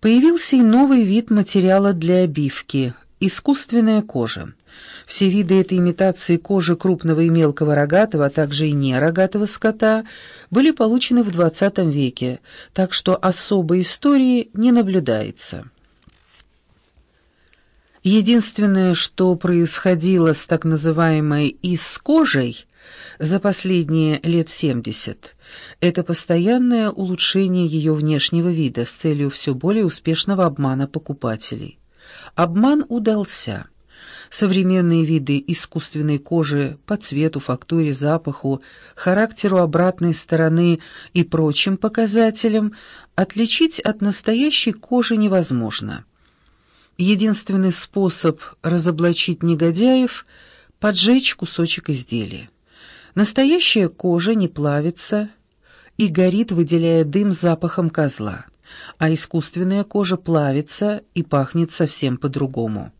Появился и новый вид материала для обивки – искусственная кожа. Все виды этой имитации кожи крупного и мелкого рогатого, а также и нерогатого скота были получены в XX веке, так что особой истории не наблюдается. Единственное, что происходило с так называемой «из кожей» за последние лет 70, это постоянное улучшение ее внешнего вида с целью все более успешного обмана покупателей. Обман удался. Современные виды искусственной кожи по цвету, фактуре, запаху, характеру обратной стороны и прочим показателям отличить от настоящей кожи невозможно. Единственный способ разоблачить негодяев — поджечь кусочек изделия. Настоящая кожа не плавится и горит, выделяя дым запахом козла, а искусственная кожа плавится и пахнет совсем по-другому.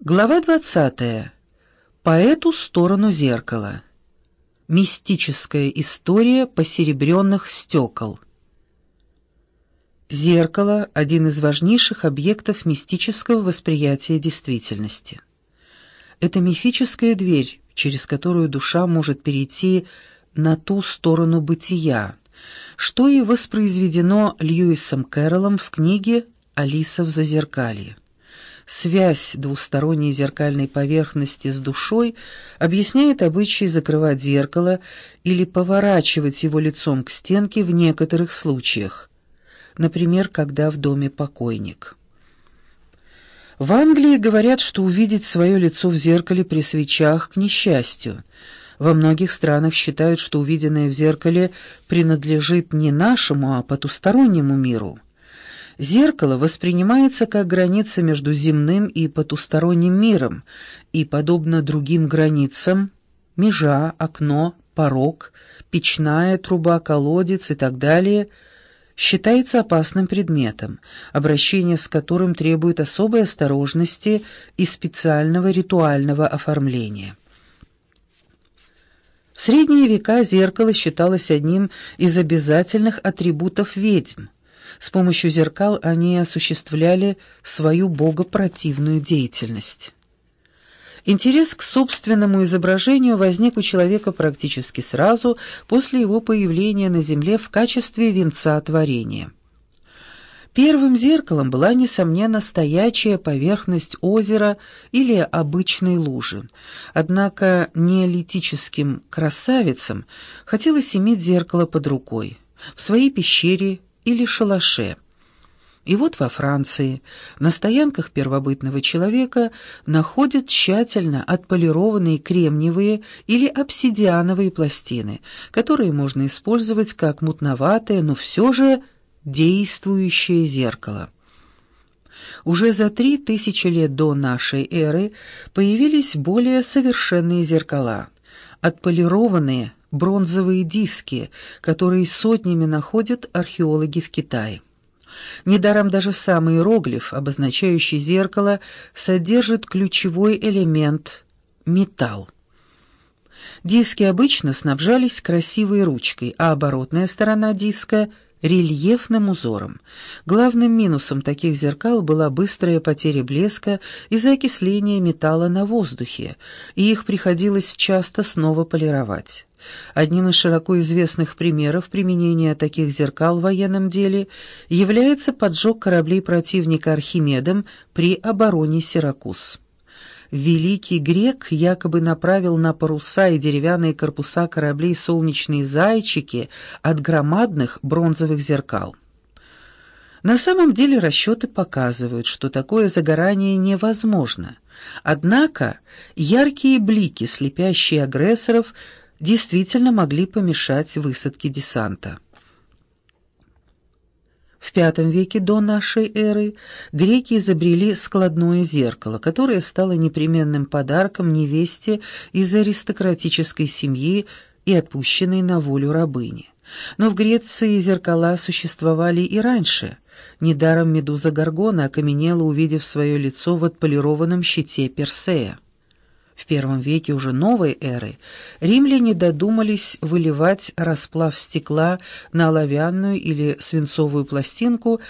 Глава 20. По эту сторону зеркала. Мистическая история посеребренных стекол. Зеркало – один из важнейших объектов мистического восприятия действительности. Это мифическая дверь, через которую душа может перейти на ту сторону бытия, что и воспроизведено Льюисом Кэрроллом в книге «Алиса в зазеркалье». Связь двусторонней зеркальной поверхности с душой объясняет обычай закрывать зеркало или поворачивать его лицом к стенке в некоторых случаях, например, когда в доме покойник. В Англии говорят, что увидеть свое лицо в зеркале при свечах к несчастью. Во многих странах считают, что увиденное в зеркале принадлежит не нашему, а потустороннему миру. Зеркало воспринимается как граница между земным и потусторонним миром, и, подобно другим границам, межа, окно, порог, печная труба, колодец и так далее, считается опасным предметом, обращение с которым требует особой осторожности и специального ритуального оформления. В средние века зеркало считалось одним из обязательных атрибутов ведьм. С помощью зеркал они осуществляли свою богопротивную деятельность. Интерес к собственному изображению возник у человека практически сразу после его появления на Земле в качестве венца творения. Первым зеркалом была, несомненно, стоячая поверхность озера или обычной лужи. Однако неолитическим красавицам хотелось иметь зеркало под рукой, в своей пещере или шалаше. И вот во Франции на стоянках первобытного человека находят тщательно отполированные кремниевые или обсидиановые пластины, которые можно использовать как мутноватое, но все же действующее зеркало. Уже за три тысячи лет до нашей эры появились более совершенные зеркала, отполированные бронзовые диски, которые сотнями находят археологи в Китае. Недаром даже самый иероглиф, обозначающий зеркало, содержит ключевой элемент — металл. Диски обычно снабжались красивой ручкой, а оборотная сторона диска — рельефным узором. Главным минусом таких зеркал была быстрая потеря блеска из-за окисления металла на воздухе, и их приходилось часто снова полировать. Одним из широко известных примеров применения таких зеркал в военном деле является поджог кораблей противника Архимедом при обороне Сиракуз. Великий грек якобы направил на паруса и деревянные корпуса кораблей солнечные зайчики от громадных бронзовых зеркал. На самом деле расчеты показывают, что такое загорание невозможно. Однако яркие блики, слепящие агрессоров, действительно могли помешать высадке десанта. В V веке до нашей эры греки изобрели складное зеркало, которое стало непременным подарком невесте из аристократической семьи и отпущенной на волю рабыни. Но в Греции зеркала существовали и раньше. Недаром медуза Горгона окаменела, увидев свое лицо в отполированном щите Персея. В первом веке уже новой эры римляне додумались выливать расплав стекла на оловянную или свинцовую пластинку